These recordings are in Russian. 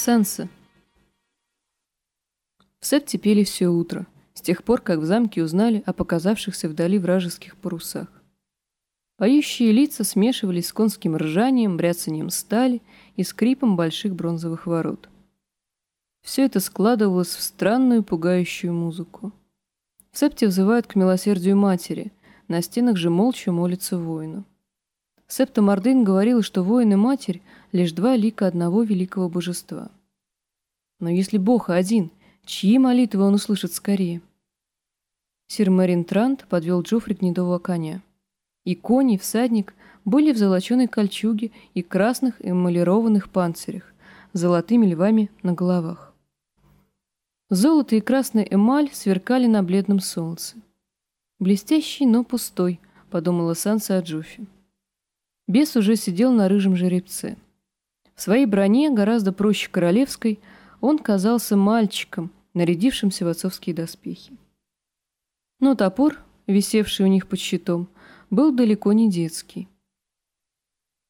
Санса. В септе пели все утро, с тех пор, как в замке узнали о показавшихся вдали вражеских парусах. Поющие лица смешивались с конским ржанием, бряцанием стали и скрипом больших бронзовых ворот. Все это складывалось в странную пугающую музыку. В септе взывают к милосердию матери, на стенах же молча молятся воину. Септа Мордын говорила, что воин и матерь — лишь два лика одного великого божества. Но если Бог один, чьи молитвы он услышит скорее? Сир Мэрин Трант подвел Джоффри гнедого коня. И кони, и всадник были в золоченой кольчуге и красных эмалированных панцирях, с золотыми львами на головах. Золото и красная эмаль сверкали на бледном солнце. «Блестящий, но пустой», — подумала Санса о Джоффи. Бес уже сидел на рыжем жеребце. В своей броне, гораздо проще королевской, он казался мальчиком, нарядившимся в отцовские доспехи. Но топор, висевший у них под щитом, был далеко не детский.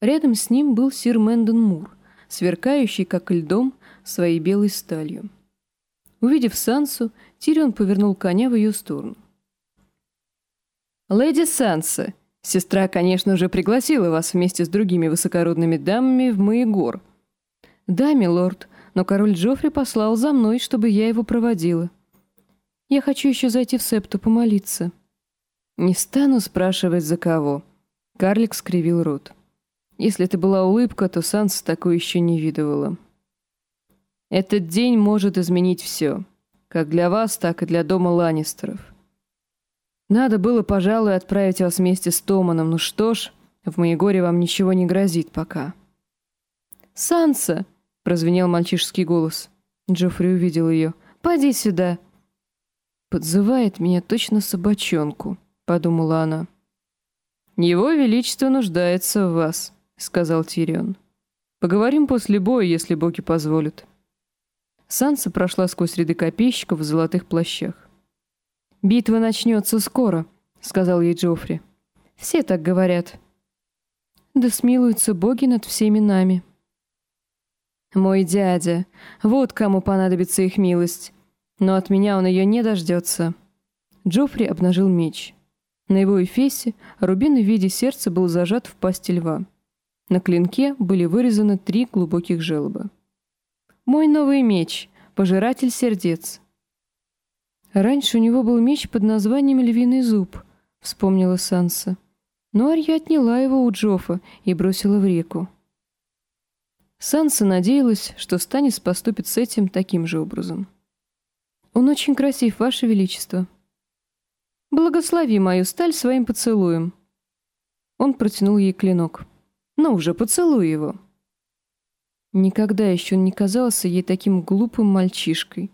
Рядом с ним был сир Мэндон Мур, сверкающий, как льдом, своей белой сталью. Увидев Сансу, Тирион повернул коня в ее сторону. «Леди Санса, Сестра, конечно же, пригласила вас вместе с другими высокородными дамами в Маегор. Да, милорд, но король Джоффри послал за мной, чтобы я его проводила. Я хочу еще зайти в септу помолиться. Не стану спрашивать, за кого. Карлик скривил рот. Если это была улыбка, то Санса такой еще не видывала. Этот день может изменить все. Как для вас, так и для дома Ланнистеров. Надо было, пожалуй, отправить вас вместе с Томаном. Ну что ж, в Маегоре вам ничего не грозит пока. «Санса!» — прозвенел мальчишеский голос. Джоффри увидел ее. «Поди сюда!» «Подзывает меня точно собачонку», — подумала она. «Его Величество нуждается в вас», — сказал Тирион. «Поговорим после боя, если боги позволят». Санса прошла сквозь ряды копейщиков в золотых плащах. «Битва начнется скоро», — сказал ей Джоффри. «Все так говорят». «Да смилуются боги над всеми нами». «Мой дядя, вот кому понадобится их милость. Но от меня он ее не дождется». Джоффри обнажил меч. На его эфесе рубин в виде сердца был зажат в пасти льва. На клинке были вырезаны три глубоких желоба. «Мой новый меч, пожиратель сердец», Раньше у него был меч под названием «Львиный зуб», — вспомнила Санса. Но Арья отняла его у Джофа и бросила в реку. Санса надеялась, что Станис поступит с этим таким же образом. «Он очень красив, Ваше Величество». «Благослови мою сталь своим поцелуем». Он протянул ей клинок. «Ну уже, поцелуй его». Никогда еще он не казался ей таким глупым мальчишкой.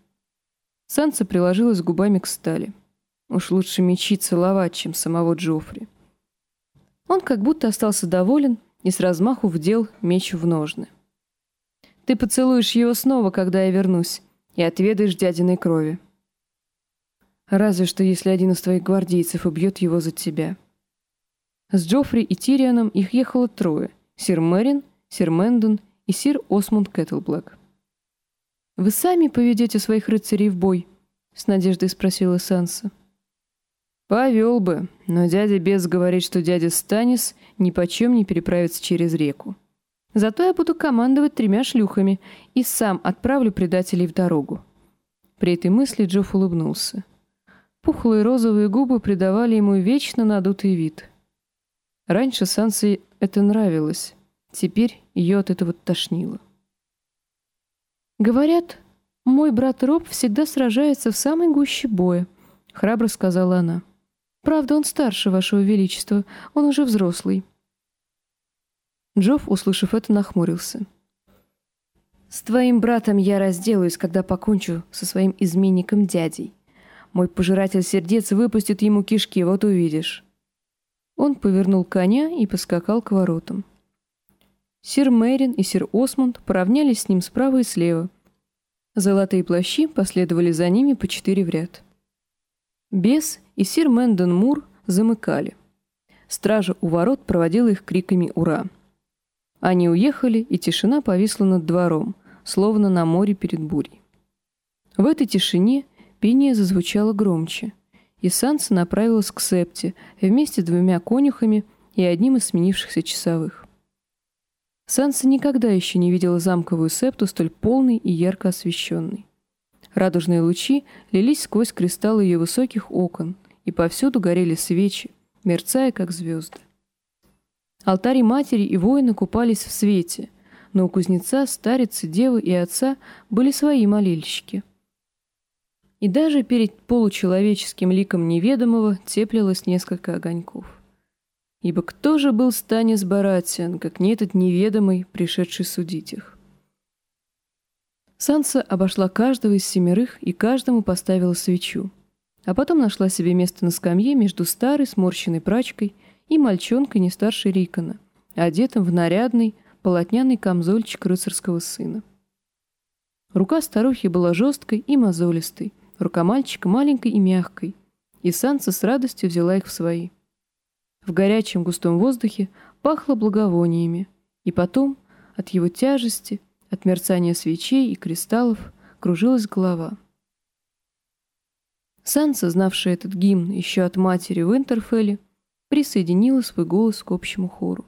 Санса приложилась губами к стали. Уж лучше мечи целовать, чем самого Джоффри. Он как будто остался доволен и с размаху вдел меч в ножны. «Ты поцелуешь его снова, когда я вернусь, и отведаешь дядиной крови. Разве что, если один из твоих гвардейцев убьет его за тебя». С Джоффри и Тирианом их ехало трое — сир Мэрин, сир Мэндон и сир Осмунд Кэтлблэк. «Вы сами поведете своих рыцарей в бой?» — с надеждой спросила Санса. «Повел бы, но дядя Бес говорит, что дядя Станис ни почем не переправится через реку. Зато я буду командовать тремя шлюхами и сам отправлю предателей в дорогу». При этой мысли Джофф улыбнулся. Пухлые розовые губы придавали ему вечно надутый вид. Раньше Сансе это нравилось, теперь ее от этого тошнило. «Говорят, мой брат Роб всегда сражается в самой гуще боя», — храбро сказала она. «Правда, он старше, вашего величества, он уже взрослый». Джофф, услышав это, нахмурился. «С твоим братом я разделаюсь, когда покончу со своим изменником дядей. Мой пожиратель сердец выпустит ему кишки, вот увидишь». Он повернул коня и поскакал к воротам. Сир Мэрин и сир Осмонд поравнялись с ним справа и слева. Золотые плащи последовали за ними по четыре в ряд. Бес и сир Мэндон Мур замыкали. Стража у ворот проводила их криками «Ура!». Они уехали, и тишина повисла над двором, словно на море перед бурей. В этой тишине пение зазвучало громче, и Санса направилась к Септе вместе с двумя конюхами и одним из сменившихся часовых. Санса никогда еще не видела замковую Септу столь полной и ярко освещенной. Радужные лучи лились сквозь кристаллы ее высоких окон, и повсюду горели свечи, мерцая, как звезды. Алтари матери и воины купались в свете, но у кузнеца, старицы, девы и отца были свои молельщики. И даже перед получеловеческим ликом неведомого теплилось несколько огоньков. Ибо кто же был Станис Баратиан, как не этот неведомый, пришедший судить их? Санса обошла каждого из семерых и каждому поставила свечу, а потом нашла себе место на скамье между старой сморщенной прачкой и мальчонкой не старше Рикона, одетым в нарядный, полотняный камзольчик рыцарского сына. Рука старухи была жесткой и мозолистой, рука мальчика маленькой и мягкой, и Санса с радостью взяла их в свои. В горячем густом воздухе пахло благовониями, и потом, от его тяжести, от мерцания свечей и кристаллов, кружилась голова. Санса, знавшая этот гимн еще от матери в Интерфелле, присоединила свой голос к общему хору.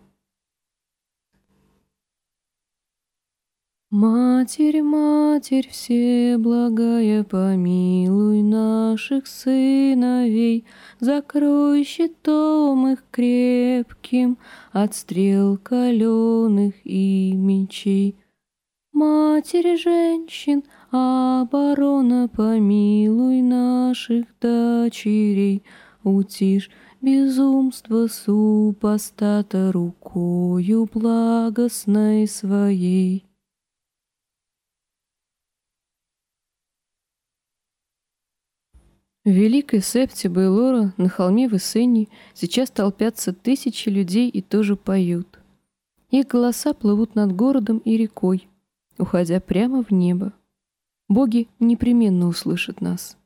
Матерь, Матерь, все благая, помилуй наших сыновей, Закрой щитом их крепким от стрел каленых и мечей. Матерь женщин, оборона, помилуй наших дочерей, Утишь безумство супостата рукою благостной своей. В Великой Септе Бейлора на холме в Иссении сейчас толпятся тысячи людей и тоже поют. Их голоса плывут над городом и рекой, уходя прямо в небо. Боги непременно услышат нас.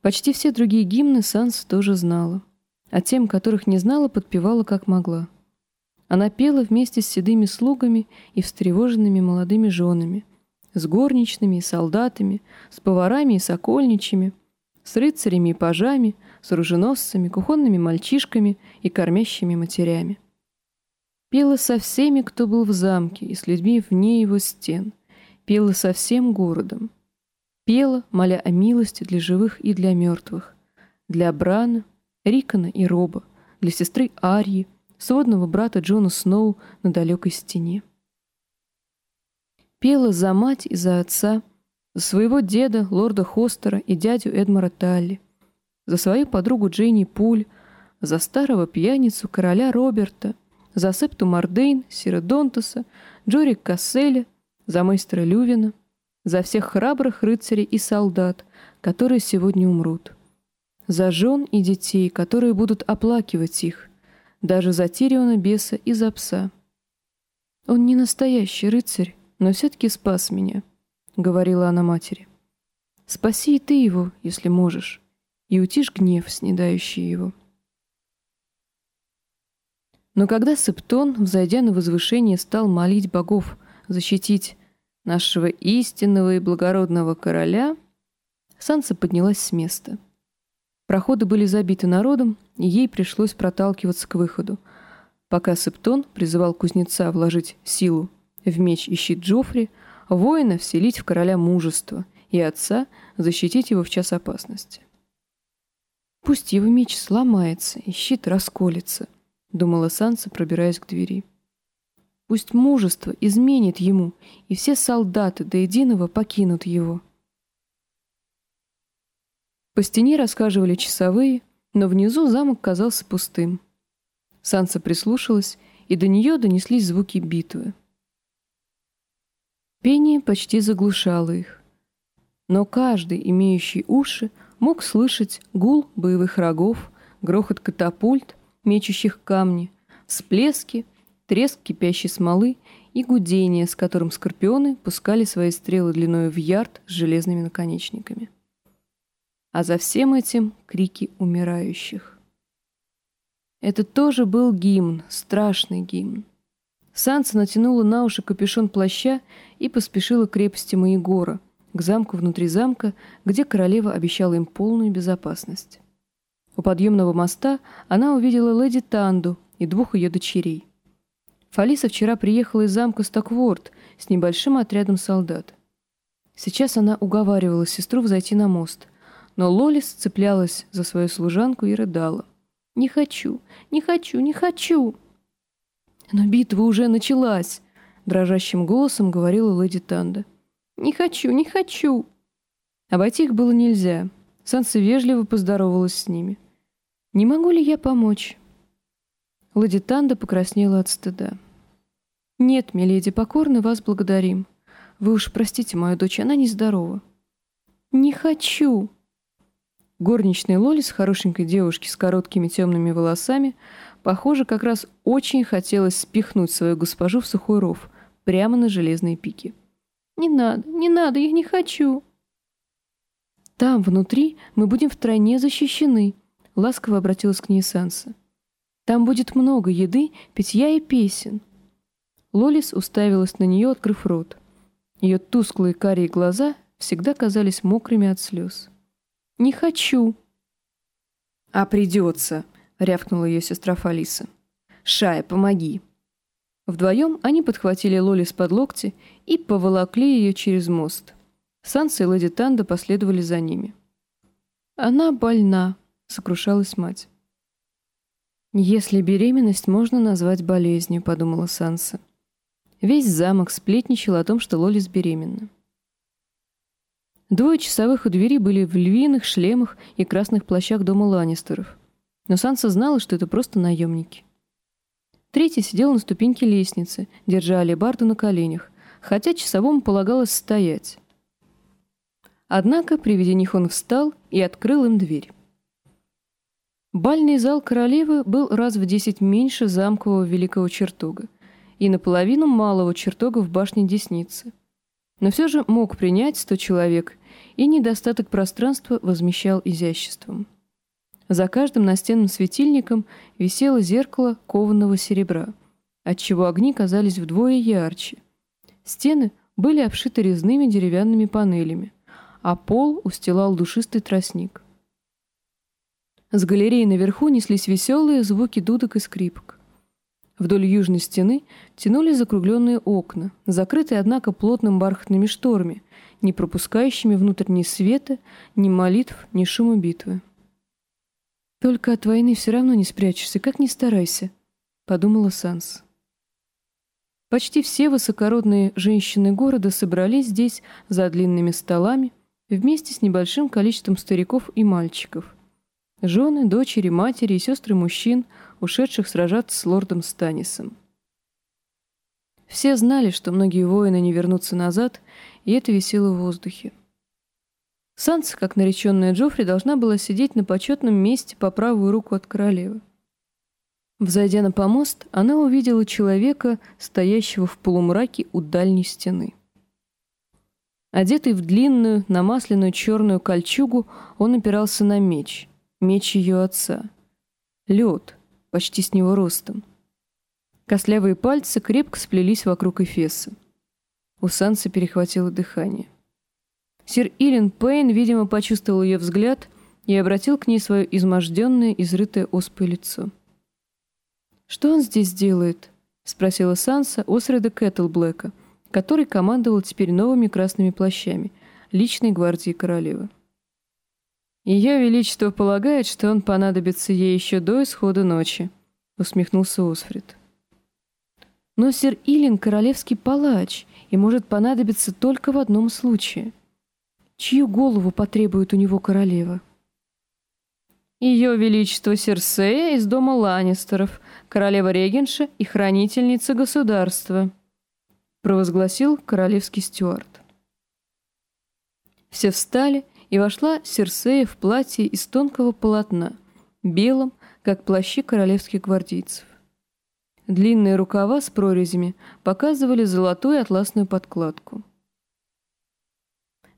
Почти все другие гимны Санс тоже знала, а тем, которых не знала, подпевала как могла. Она пела вместе с седыми слугами и встревоженными молодыми женами — с горничными и солдатами, с поварами и сокольничьими, с рыцарями и пажами, с оруженосцами, кухонными мальчишками и кормящими матерями. Пела со всеми, кто был в замке, и с людьми вне его стен. Пела со всем городом. Пела, моля о милости для живых и для мертвых. Для Брана, Рикона и Роба, для сестры Арьи, сводного брата Джона Сноу на далекой стене. Пела за мать и за отца, за своего деда, лорда Хостера и дядю Эдмара Талли, за свою подругу Джейни Пуль, за старого пьяницу короля Роберта, за Септу Мардейн, Сира Донтаса, Джори Касселя, за мастера Лювина, за всех храбрых рыцарей и солдат, которые сегодня умрут, за жен и детей, которые будут оплакивать их, даже за Тириона Беса и за пса. Он не настоящий рыцарь, но все-таки спас меня», — говорила она матери. «Спаси и ты его, если можешь, и утишь гнев, снедающий его». Но когда Септон, взойдя на возвышение, стал молить богов защитить нашего истинного и благородного короля, Санса поднялась с места. Проходы были забиты народом, и ей пришлось проталкиваться к выходу, пока Септон призывал кузнеца вложить силу в меч и щит Джоффри, воина вселить в короля мужество и отца защитить его в час опасности. «Пусть его меч сломается и щит расколется», — думала Санса, пробираясь к двери. «Пусть мужество изменит ему, и все солдаты до единого покинут его». По стене рассказывали часовые, но внизу замок казался пустым. Санса прислушалась, и до нее донеслись звуки битвы. Пение почти заглушало их. Но каждый, имеющий уши, мог слышать гул боевых рогов, грохот катапульт, мечущих камни, всплески, треск кипящей смолы и гудение, с которым скорпионы пускали свои стрелы длиной в ярд с железными наконечниками. А за всем этим крики умирающих. Это тоже был гимн, страшный гимн. Санса натянула на уши капюшон плаща и поспешила к крепости Маегора, к замку внутри замка, где королева обещала им полную безопасность. У подъемного моста она увидела леди Танду и двух ее дочерей. Фалиса вчера приехала из замка Стокворд с небольшим отрядом солдат. Сейчас она уговаривала сестру взойти на мост, но Лолис цеплялась за свою служанку и рыдала. «Не хочу, не хочу, не хочу!» «Но битва уже началась!» — дрожащим голосом говорила леди Танда. «Не хочу, не хочу!» Обойти их было нельзя. Санса вежливо поздоровалась с ними. «Не могу ли я помочь?» Леди Танда покраснела от стыда. «Нет, миледи, покорно вас благодарим. Вы уж простите мою дочь, она нездорова». «Не хочу!» Горничная Лоли с хорошенькой девушки с короткими темными волосами Похоже, как раз очень хотелось спихнуть свою госпожу в сухой ров, прямо на железные пики. «Не надо, не надо, я не хочу!» «Там, внутри, мы будем втройне защищены», — ласково обратилась к ней Санса. «Там будет много еды, питья и песен». Лолис уставилась на нее, открыв рот. Ее тусклые карие глаза всегда казались мокрыми от слез. «Не хочу!» «А придется!» — рявкнула ее сестра Фалиса. «Шая, помоги!» Вдвоем они подхватили Лоли с под локти и поволокли ее через мост. Санса и леди Танда последовали за ними. «Она больна», — сокрушалась мать. «Если беременность можно назвать болезнью», — подумала Санса. Весь замок сплетничал о том, что Лолис беременна. Двое часовых у двери были в львиных шлемах и красных плащах дома Ланнистеров. Но Санса знала, что это просто наемники. Третий сидел на ступеньке лестницы, держа алебарду на коленях, хотя часовому полагалось стоять. Однако при виде них он встал и открыл им дверь. Бальный зал королевы был раз в десять меньше замкового великого чертога и наполовину малого чертога в башне Десницы. Но все же мог принять сто человек, и недостаток пространства возмещал изяществом. За каждым настенным светильником висело зеркало кованого серебра, отчего огни казались вдвое ярче. Стены были обшиты резными деревянными панелями, а пол устилал душистый тростник. С галереи наверху неслись веселые звуки дудок и скрипок. Вдоль южной стены тянулись закругленные окна, закрытые, однако, плотным бархатными шторами, не пропускающими внутрь ни света, ни молитв, ни шума битвы. «Только от войны все равно не спрячешься, как ни старайся», — подумала Санс. Почти все высокородные женщины города собрались здесь за длинными столами вместе с небольшим количеством стариков и мальчиков. Жены, дочери, матери и сестры мужчин, ушедших сражаться с лордом Станисом. Все знали, что многие воины не вернутся назад, и это висело в воздухе. Санса, как нареченная Джоффри, должна была сидеть на почетном месте по правую руку от королевы. Взойдя на помост, она увидела человека, стоящего в полумраке у дальней стены. Одетый в длинную, намасленную черную кольчугу, он опирался на меч, меч ее отца. Лед, почти с него ростом. Костлявые пальцы крепко сплелись вокруг Эфеса. У Санса перехватило дыхание. Сир Илин Пейн, видимо, почувствовал ее взгляд и обратил к ней свое изможденное, изрытое оспой лицо. «Что он здесь делает?» — спросила Санса Осреда Кэтлблэка, который командовал теперь новыми красными плащами, личной гвардии королевы. «Ее Величество полагает, что он понадобится ей еще до исхода ночи», — усмехнулся Осфрид. «Но сир Илин — королевский палач и может понадобиться только в одном случае — Чью голову потребует у него королева? Ее Величество Серсея из дома Ланнистеров, королева-регенша и хранительница государства, провозгласил королевский стюард. Все встали, и вошла Серсея в платье из тонкого полотна, белом, как плащи королевских гвардейцев. Длинные рукава с прорезями показывали золотую атласную подкладку.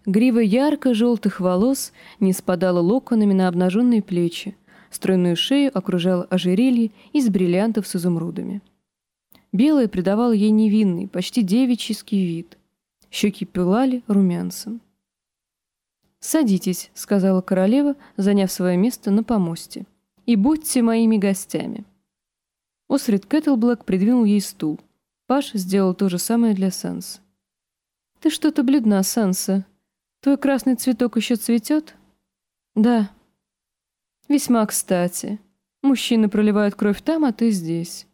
Грива ярко-желтых волос не спадала локонами на обнаженные плечи, стройную шею окружало ожерелье из бриллиантов с изумрудами. Белое придавало ей невинный, почти девический вид. Щеки пылали румянцем. «Садитесь», — сказала королева, заняв свое место на помосте. «И будьте моими гостями». Осрид Кэтлблэк придвинул ей стул. Паш сделал то же самое для Санса. «Ты что-то бледна, Санса. Твой красный цветок еще цветет?» «Да». «Весьма кстати. Мужчины проливают кровь там, а ты здесь».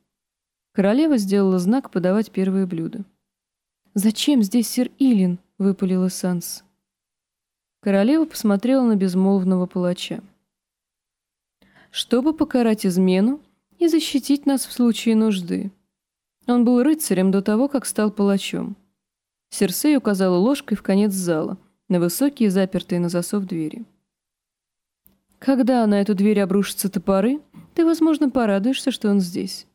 Королева сделала знак подавать первое блюдо. «Зачем здесь сир Илин?» — выпалила Санс. Королева посмотрела на безмолвного палача. «Чтобы покарать измену и защитить нас в случае нужды. Он был рыцарем до того, как стал палачом». Серсей указала ложкой в конец зала, на высокие, запертые на засов двери. «Когда на эту дверь обрушатся топоры, ты, возможно, порадуешься, что он здесь».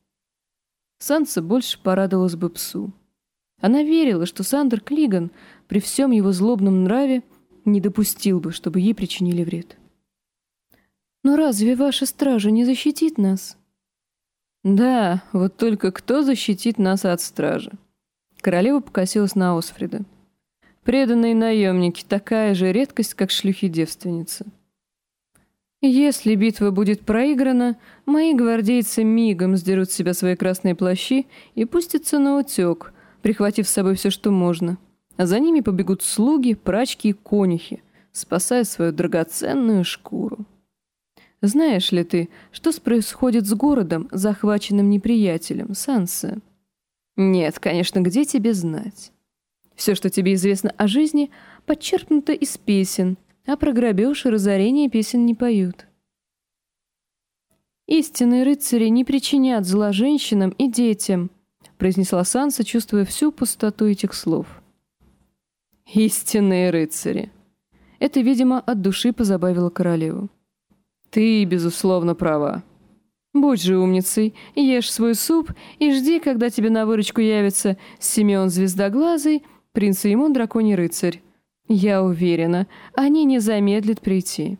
Санса больше порадовалась бы псу. Она верила, что Сандер Клиган при всем его злобном нраве не допустил бы, чтобы ей причинили вред. «Но разве ваша стража не защитит нас?» «Да, вот только кто защитит нас от стражи?» Королева покосилась на Осфрида. «Преданные наемники — такая же редкость, как шлюхи-девственницы». Если битва будет проиграна, мои гвардейцы мигом сдерут с себя свои красные плащи и пустятся на утек, прихватив с собой все, что можно. А за ними побегут слуги, прачки и конюхи, спасая свою драгоценную шкуру. Знаешь ли ты, что происходит с городом, захваченным неприятелем, Санса? Нет, конечно, где тебе знать? Все, что тебе известно о жизни, подчеркнуто из песен — а про грабеж и разорение песен не поют. «Истинные рыцари не причинят зла женщинам и детям», произнесла Санса, чувствуя всю пустоту этих слов. «Истинные рыцари!» Это, видимо, от души позабавило королеву. «Ты, безусловно, права. Будь же умницей, ешь свой суп и жди, когда тебе на выручку явится Симеон Звездоглазый, принц Имон Драконий Рыцарь. Я уверена, они не замедлят прийти.